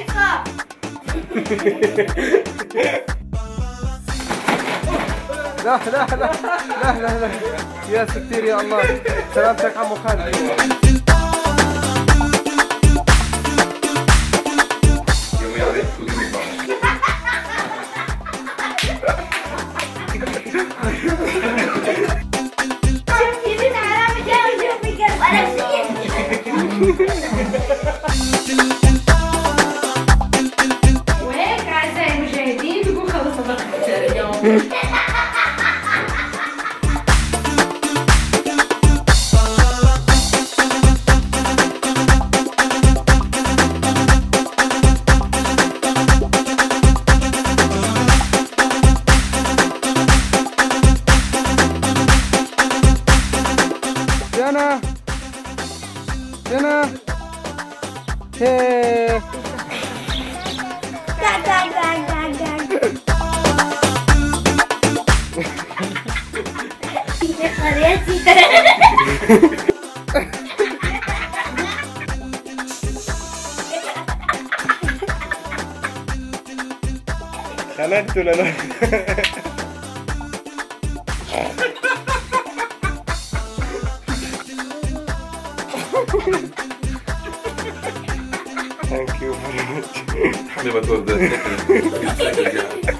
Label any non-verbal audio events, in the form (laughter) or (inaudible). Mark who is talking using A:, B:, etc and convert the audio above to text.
A: (laughs) لا لا لا لا لا لا. يا ستير يا الله. سلامتك عمو خالد. (laughs)
B: كل بقى (laughs)
C: 세나. 세나.
A: 세 Kanattu na
B: Thank you very much. Never thought that.